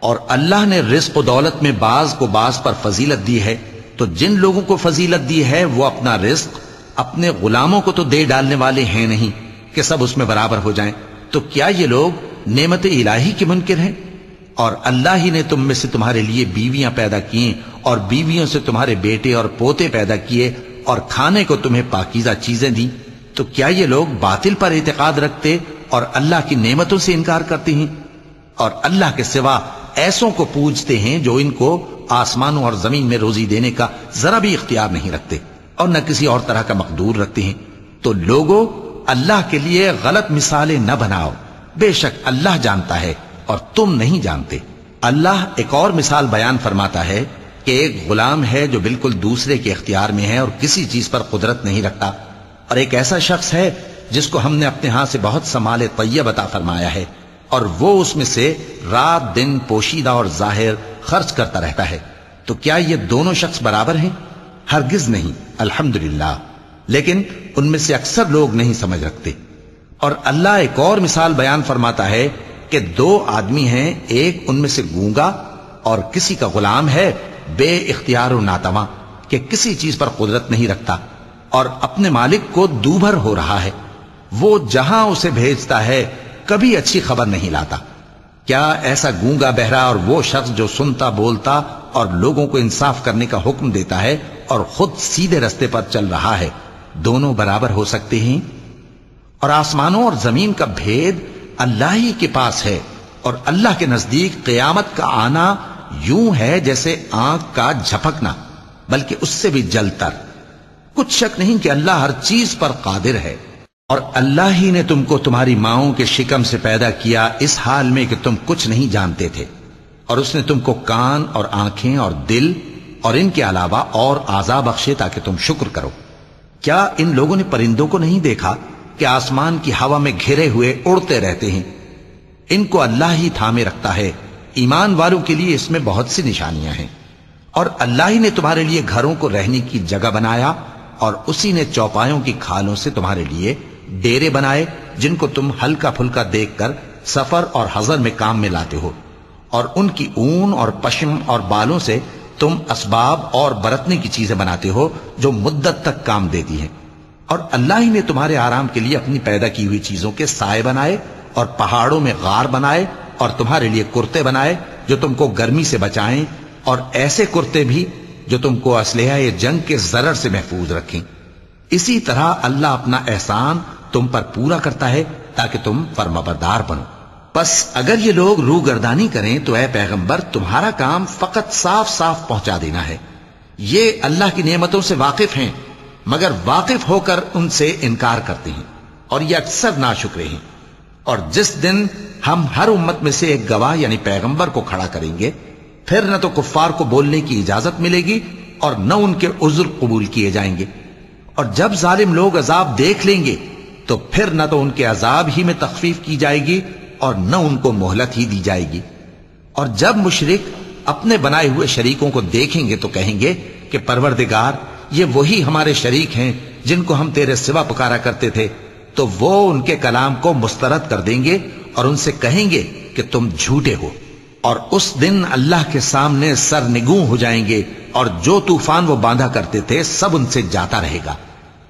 اور اللہ نے رزق و دولت میں بعض کو بعض پر فضیلت دی ہے۔ تو جن لوگوں کو فضیلت دی ہے، وہ اپنا رزق اپنے غلاموں کو تو دے ڈالنے والے ہیں نہیں کہ سب اس میں برابر ہو جائیں۔ تو کیا یہ لوگ نعمت الہی کے منکر ہیں؟ اور اللہ ہی نے تم میں سے تمہارے لیے بیویاں پیدا کی اور بیویوں سے تمہارے بیٹے اور پوتے پیدا کیے اور کھانے کو تمہیں پاکیزہ چیزیں دیں۔ تو کیا یہ لوگ باطل پر اعتقاد رکھتے اور اللہ کی نعمتوں سے انکار کرتے ہیں؟ اور اللہ کے سوا ایسوں کو پوجتے ہیں جو ان کو آسمانوں اور زمین میں روزی دینے کا ذرا بھی اختیار نہیں رکھتے اور نہ کسی اور طرح کا مقدور رکھتے ہیں۔ تو لوگوں اللہ کے لیے غلط مثالیں نہ بناؤ۔ بے شک اللہ جانتا ہے اور تم نہیں جانتے۔ اللہ ایک اور مثال بیان فرماتا ہے کہ ایک غلام ہے جو بالکل دوسرے کے اختیار میں ہے اور کسی چیز پر قدرت نہیں رکھتا۔ اور ایک ایسا شخص ہے جس کو ہم نے اپنے ہاں سے بہت سمال طیب عطا فرمایا ہے اور وہ اس میں سے رات دن پوشیدہ اور ظاہر خرچ کرتا رہتا ہے۔ تو کیا یہ دونوں شخص برابر ہیں؟ ہرگز نہیں، الحمدللہ۔ لیکن ان میں سے اکثر لوگ نہیں سمجھ رکھتے۔ اور اللہ ایک اور مثال بیان فرماتا ہے کہ دو آدمی ہیں، ایک ان میں سے گونگا اور کسی کا غلام ہے، بے اختیار و ناتواں، کہ کسی چیز پر قدرت نہیں رکھتا۔ اور اپنے مالک کو دوبھر ہو رہا ہے۔ وہ جہاں اسے بھیجتا ہے، کبھی اچھی خبر نہیں لاتا۔ کیا ایسا گونگا بہرا اور وہ شخص جو سنتا، بولتا اور لوگوں کو انصاف کرنے کا حکم دیتا ہے اور خود سیدھے رستے پر چل رہا ہے، دونوں برابر ہو سکتے ہیں؟ اور آسمانوں اور زمین کا بھید اللہ ہی کے پاس ہے اور اللہ کے نزدیک قیامت کا آنا یوں ہے جیسے آنکھ کا جھپکنا، بلکہ اس سے بھی جل تر کچھ شک نہیں کہ اللہ ہر چیز پر قادر ہے۔ اور اللہ ہی نے تم کو تمہاری ماؤں کے شکم سے پیدا کیا اس حال میں کہ تم کچھ نہیں جانتے تھے۔ اور اس نے تم کو کان اور آنکھیں اور دل اور ان کے علاوہ اور آزا بخشے تاکہ تم شکر کرو۔ کیا ان لوگوں نے پرندوں کو نہیں دیکھا کہ آسمان کی ہوا میں گھرے ہوئے اڑتے رہتے ہیں؟ ان کو اللہ ہی تھامے رکھتا ہے۔ ایمان والوں کے لیے اس میں بہت سی نشانیاں ہیں۔ اور اللہ ہی نے تمہارے لیے گھروں کو رہنے کی جگہ بنایا اور اسی نے چوپایوں کی کھالوں سے تمہارے لیے ڈیرے بنائے جن کو تم ہلکا پھلکا دیکھ کر سفر اور حضر میں کام میں لاتے ہو۔ اور ان کی اون اور پشم اور بالوں سے تم اسباب اور برتنے کی چیزیں بناتے ہو جو مدت تک کام دیتی ہیں۔ اور اللہ ہی نے تمہارے آرام کے لیے اپنی پیدا کی ہوئی چیزوں کے سائے بنائے اور پہاڑوں میں غار بنائے اور تمہارے لیے کرتے بنائے جو تم کو گرمی سے بچائیں اور ایسے کرتے بھی جو تم کو اسلحہ جنگ کے ضرر سے محفوظ رکھیں۔ اسی طرح اللہ اپنا احسان تم پر پورا کرتا ہے تاکہ تم فرمبردار بنو۔ پس اگر یہ لوگ روح گردانی کریں تو اے پیغمبر، تمہارا کام فقط صاف صاف پہنچا دینا ہے۔ یہ اللہ کی نعمتوں سے واقف ہیں، مگر واقف ہو کر ان سے انکار کرتے ہیں اور یہ اکثر نا ہیں۔ اور جس دن ہم ہر امت میں سے ایک گواہ یعنی پیغمبر کو کھڑا کریں گے پھر نہ تو کفار کو بولنے کی اجازت ملے گی اور نہ ان کے عذر قبول کیے جائیں گے۔ اور جب ظالم لوگ عذاب دیکھ لیں گے، تو پھر نہ تو ان کے عذاب ہی میں تخفیف کی جائے گی اور نہ ان کو مہلت ہی دی جائے گی۔ اور جب مشرق اپنے بنائے ہوئے شریکوں کو دیکھیں گے تو کہیں گے کہ پروردگار، یہ وہی ہمارے شریک ہیں جن کو ہم تیرے سوا پکارا کرتے تھے۔ تو وہ ان کے کلام کو مسترد کر دیں گے اور ان سے کہیں گے کہ تم جھوٹے ہو۔ اور اس دن اللہ کے سامنے سر نگوں ہو جائیں گے اور جو طوفان وہ باندھا کرتے تھے سب ان سے جاتا رہے گا۔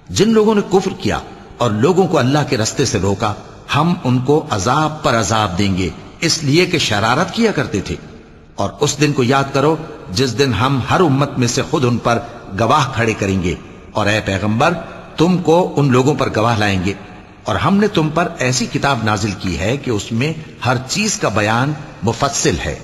جن لوگوں نے کفر کیا اور لوگوں کو اللہ کے رستے سے روکا، ہم ان کو عذاب پر عذاب دیں گے۔ اس لیے کہ شرارت کیا کرتے تھے۔ اور اس دن کو یاد کرو، جس دن ہم ہر امت میں سے خود ان پر گواہ کھڑے کریں گے۔ اور اے پیغمبر، تم کو ان لوگوں پر گواہ لائیں گے۔ اور ہم نے تم پر ایسی کتاب نازل کی ہے کہ اس میں ہر چیز کا بیان مفصل ہے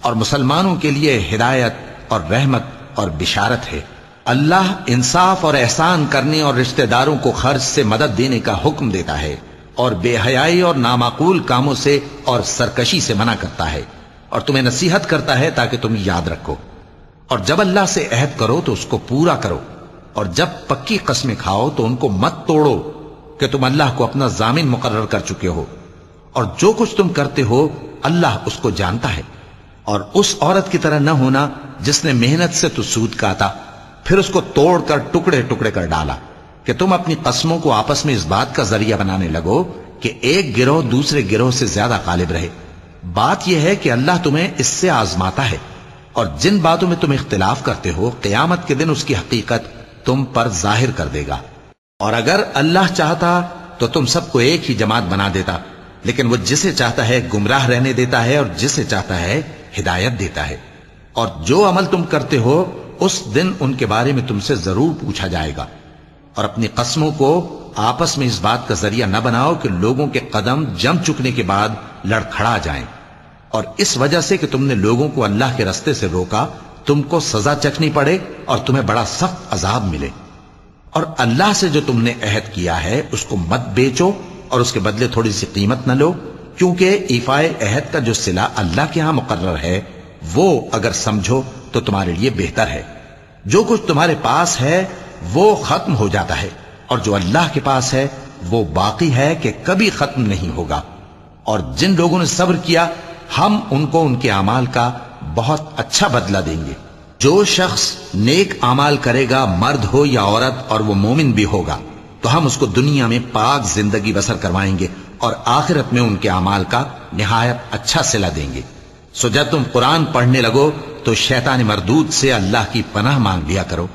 اور مسلمانوں کے لیے ہدایت اور رحمت اور بشارت ہے۔ اللہ انصاف اور احسان کرنے اور رشتہ داروں کو خرچ سے مدد دینے کا حکم دیتا ہے اور بے حیائی اور نامعقول کاموں سے اور سرکشی سے منع کرتا ہے اور تمہیں نصیحت کرتا ہے تاکہ تم یاد رکھو۔ اور جب اللہ سے عہد کرو تو اس کو پورا کرو اور جب پکی قسمیں کھاؤ تو ان کو مت توڑو۔ کہ تم اللہ کو اپنا ضامن مقرر کر چکے ہو اور جو کچھ تم کرتے ہو، اللہ اس کو جانتا ہے۔ اور اس عورت کی طرح نہ ہونا جس نے محنت سے تو سود کاتا، پھر اس کو توڑ کر ٹکڑے ٹکڑے کر ڈالا کہ تم اپنی قسموں کو آپس میں اس بات کا ذریعہ بنانے لگو کہ ایک گروہ دوسرے گروہ سے زیادہ غالب رہے۔ بات یہ ہے کہ اللہ تمہیں اس سے آزماتا ہے۔ اور جن باتوں میں تم اختلاف کرتے ہو، قیامت کے دن اس کی حقیقت تم پر ظاہر کر دے گا۔ اور اگر اللہ چاہتا تو تم سب کو ایک ہی جماعت بنا دیتا، لیکن وہ جسے چاہتا ہے گمراہ رہنے دیتا ہے اور جسے چاہتا ہے ہدایت دیتا ہے۔ اور جو عمل تم کرتے ہو، اس دن ان کے بارے میں تم سے ضرور پوچھا جائے گا۔ اور اپنی قسموں کو آپس میں اس بات کا ذریعہ نہ بناؤ کہ لوگوں کے قدم جم چکنے کے بعد لڑکھڑا جائیں۔ اور اس وجہ سے کہ تم نے لوگوں کو اللہ کے رستے سے روکا، تم کو سزا چکنی پڑے اور تمہیں بڑا سخت عذاب ملے۔ اور اللہ سے جو تم نے عہد کیا ہے، اس کو مت بیچو اور اس کے بدلے تھوڑی سی قیمت نہ لو، کیونکہ ایفائے عہد کا جو سلا اللہ کے ہاں مقرر ہے، وہ اگر سمجھو تو تمہارے لیے بہتر ہے۔ جو کچھ تمہارے پاس ہے، وہ ختم ہو جاتا ہے، اور جو اللہ کے پاس ہے، وہ باقی ہے کہ کبھی ختم نہیں ہوگا۔ اور جن لوگوں نے صبر کیا، ہم ان کو ان کے اعمال کا بہت اچھا بدلہ دیں گے۔ جو شخص نیک اعمال کرے گا، مرد ہو یا عورت، اور وہ مومن بھی ہوگا، تو ہم اس کو دنیا میں پاک زندگی بسر کروائیں گے اور آخرت میں ان کے اعمال کا نہایت اچھا سلا دیں گے۔ سو جب تم قرآن پڑھنے لگو، تو شیطان مردود سے اللہ کی پناہ مانگ لیا کرو۔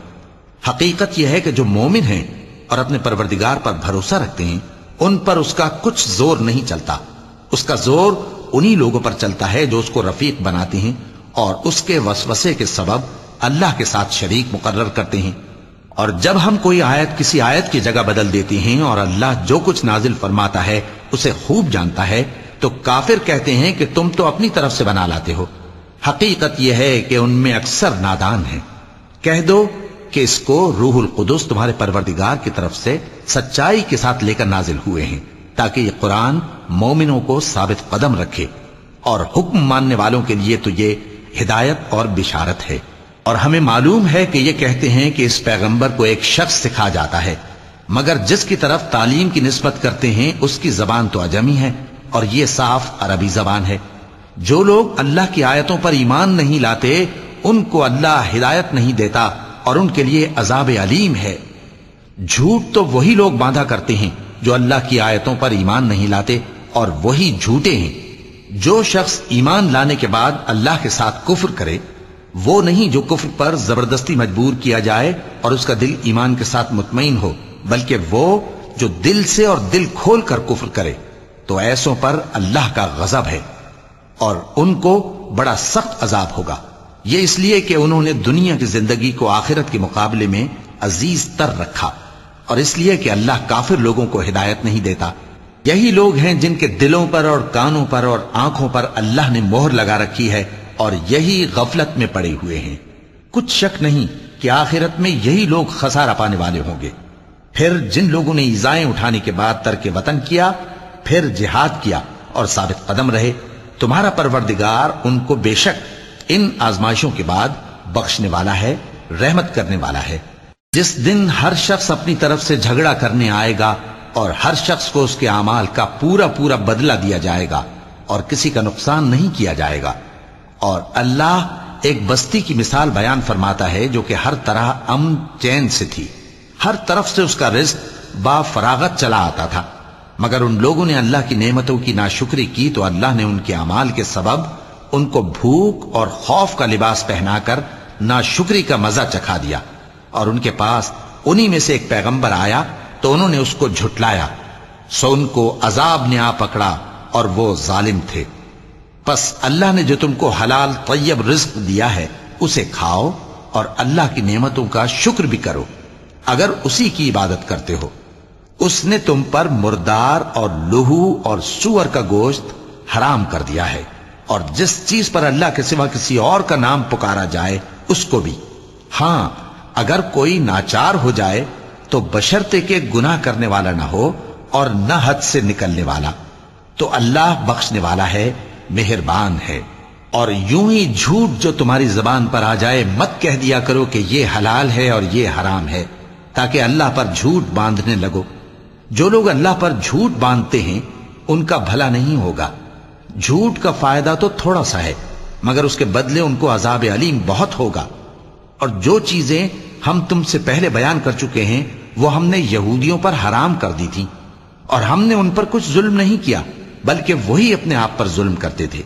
حقیقت یہ ہے کہ جو مومن ہیں اور اپنے پروردگار پر بھروسہ رکھتے ہیں، ان پر اس کا کچھ زور نہیں چلتا۔ اس کا زور انہی لوگوں پر چلتا ہے جو اس کو رفیق بناتے ہیں اور اس کے وسوسے کے سبب اللہ کے ساتھ شریک مقرر کرتے ہیں۔ اور جب ہم کوئی آیت کسی آیت کی جگہ بدل دیتے ہیں اور اللہ جو کچھ نازل فرماتا ہے اسے خوب جانتا ہے، تو کافر کہتے ہیں کہ تم تو اپنی طرف سے بنا لاتے ہو۔ حقیقت یہ ہے کہ ان میں اکثر نادان ہیں۔ کہہ دو کہ اس کو روح القدس تمہارے پروردگار کی طرف سے سچائی کے ساتھ لے کر نازل ہوئے ہیں، تاکہ یہ قرآن مومنوں کو ثابت قدم رکھے۔ اور حکم ماننے والوں کے لیے تو یہ ہدایت اور بشارت ہے۔ اور ہمیں معلوم ہے کہ یہ کہتے ہیں کہ اس پیغمبر کو ایک شخص سکھا جاتا ہے۔ مگر جس کی طرف تعلیم کی نسبت کرتے ہیں، اس کی زبان تو اجمی ہے۔ اور یہ صاف عربی زبان ہے۔ جو لوگ اللہ کی آیتوں پر ایمان نہیں لاتے، ان کو اللہ ہدایت نہیں دیتا اور ان کے لیے عذاب علیم ہے۔ جھوٹ تو وہی لوگ باندھا کرتے ہیں جو اللہ کی آیتوں پر ایمان نہیں لاتے اور وہی جھوٹے ہیں۔ جو شخص ایمان لانے کے بعد اللہ کے ساتھ کفر کرے، وہ نہیں جو کفر پر زبردستی مجبور کیا جائے اور اس کا دل ایمان کے ساتھ مطمئن ہو، بلکہ وہ جو دل سے اور دل کھول کر کفر کرے، تو ایسوں پر اللہ کا غضب ہے اور ان کو بڑا سخت عذاب ہوگا۔ یہ اس لیے کہ انہوں نے دنیا کی زندگی کو آخرت کے مقابلے میں عزیز تر رکھا اور اس لیے کہ اللہ کافر لوگوں کو ہدایت نہیں دیتا۔ یہی لوگ ہیں جن کے دلوں پر اور کانوں پر اور آنکھوں پر اللہ نے مہر لگا رکھی ہے اور یہی غفلت میں پڑے ہوئے ہیں۔ کچھ شک نہیں کہ آخرت میں یہی لوگ خسارہ پانے والے ہوں گے۔ پھر جن لوگوں نے ایزائیں اٹھانے کے بعد ترک وطن کیا، پھر جہاد کیا اور ثابت قدم رہے، تمہارا پروردگار ان کو بے شک ان آزمائشوں کے بعد بخشنے والا ہے، رحمت کرنے والا ہے۔ جس دن ہر شخص اپنی طرف سے جھگڑا کرنے آئے گا اور ہر شخص کو اس کے اعمال کا پورا پورا بدلہ دیا جائے گا اور کسی کا نقصان نہیں کیا جائے گا۔ اور اللہ ایک بستی کی مثال بیان فرماتا ہے جو کہ ہر طرح امن چین سے تھی۔ ہر طرف سے اس کا رزق با فراغت چلا آتا تھا۔ مگر ان لوگوں نے اللہ کی نعمتوں کی ناشکری کی تو اللہ نے ان کے اعمال کے سبب ان کو بھوک اور خوف کا لباس پہنا کر ناشکری کا مزہ چکھا دیا۔ اور ان کے پاس انہی میں سے ایک پیغمبر آیا تو انہوں نے اس کو جھٹلایا۔ سو ان کو عذاب نے آ پکڑا اور وہ ظالم تھے۔ پس اللہ نے جو تم کو حلال طیب رزق دیا ہے، اسے کھاؤ اور اللہ کی نعمتوں کا شکر بھی کرو۔ اگر اسی کی عبادت کرتے ہو۔ اس نے تم پر مردار اور لہو اور سور کا گوشت حرام کر دیا ہے۔ اور جس چیز پر اللہ کے سوا کسی اور کا نام پکارا جائے، اس کو بھی۔ ہاں اگر کوئی ناچار ہو جائے تو بشرتے کے گناہ کرنے والا نہ ہو اور نہ حد سے نکلنے والا۔ تو اللہ بخشنے والا ہے، مہربان ہے۔ اور یوں ہی جھوٹ جو تمہاری زبان پر آ جائے، مت کہہ دیا کرو کہ یہ حلال ہے اور یہ حرام ہے، تاکہ اللہ پر جھوٹ باندھنے لگو۔ جو لوگ اللہ پر جھوٹ باندھتے ہیں، ان کا بھلا نہیں ہوگا۔ جھوٹ کا فائدہ تو تھوڑا سا ہے، مگر اس کے بدلے ان کو عذاب علیم بہت ہوگا۔ اور جو چیزیں ہم تم سے پہلے بیان کر چکے ہیں، وہ ہم نے یہودیوں پر حرام کر دی تھی اور ہم نے ان پر کچھ ظلم نہیں کیا، بلکہ وہی اپنے آپ پر ظلم کرتے تھے۔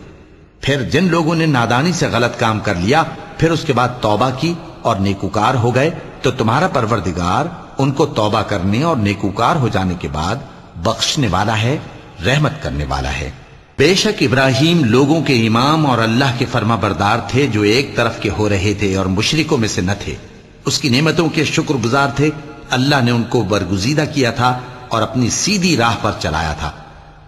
پھر جن لوگوں نے نادانی سے غلط کام کر لیا، پھر اس کے بعد توبہ کی اور نیکوکار ہو گئے، تو تمہارا پروردگار ان کو توبہ کرنے اور نیکوکار ہو جانے کے بعد بخشنے والا ہے، رحمت کرنے والا ہے۔ بے شک ابراہیم لوگوں کے امام اور اللہ کے فرما بردار تھے جو ایک طرف کے ہو رہے تھے اور مشرکوں میں سے نہ تھے۔ اس کی نعمتوں کے شکر گزار تھے، اللہ نے ان کو برگزیدہ کیا تھا اور اپنی سیدھی راہ پر چلایا تھا۔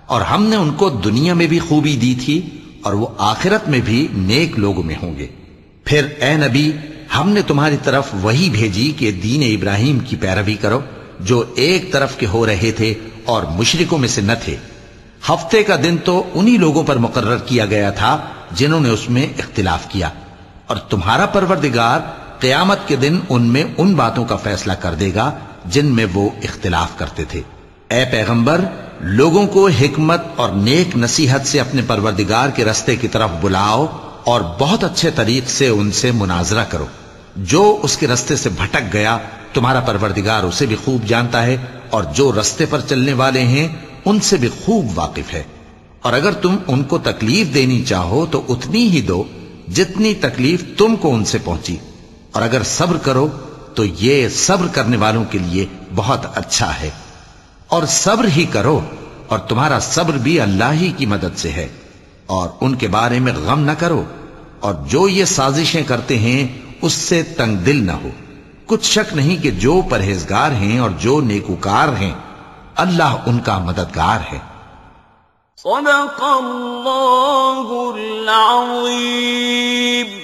اور ہم نے ان کو دنیا میں بھی خوبی دی تھی اور وہ آخرت میں بھی نیک لوگوں میں ہوں گے۔ پھر اے نبی، ہم نے تمہاری طرف وہی بھیجی کہ دین ابراہیم کی پیروی کرو، جو ایک طرف کے ہو رہے تھے اور مشرکوں میں سے نہ تھے۔ ہفتے کا دن تو انہی لوگوں پر مقرر کیا گیا تھا جنہوں نے اس میں اختلاف کیا۔ اور تمہارا پروردگار قیامت کے دن ان میں ان باتوں کا فیصلہ کر دے گا جن میں وہ اختلاف کرتے تھے۔ اے پیغمبر، لوگوں کو حکمت اور نیک نصیحت سے اپنے پروردگار کے رستے کی طرف بلاؤ اور بہت اچھے طریق سے ان سے مناظرہ کرو۔ جو اس کے رستے سے بھٹک گیا، تمہارا پروردگار اسے بھی خوب جانتا ہے اور جو رستے پر چلنے والے ہیں، ان سے بھی خوب واقف ہے۔ اور اگر تم ان کو تکلیف دینی چاہو، تو اتنی ہی دو جتنی تکلیف تم کو ان سے پہنچی۔ اور اگر صبر کرو تو یہ صبر کرنے والوں کے لیے بہت اچھا ہے۔ اور صبر ہی کرو اور تمہارا صبر بھی اللہ ہی کی مدد سے ہے۔ اور ان کے بارے میں غم نہ کرو۔ اور جو یہ سازشیں کرتے ہیں، اس سے تنگ دل نہ ہو۔ کچھ شک نہیں کہ جو پرہیزگار ہیں اور جو نیکوکار ہیں، اللہ ان کا مددگار ہے۔ صدق اللہ العظیم۔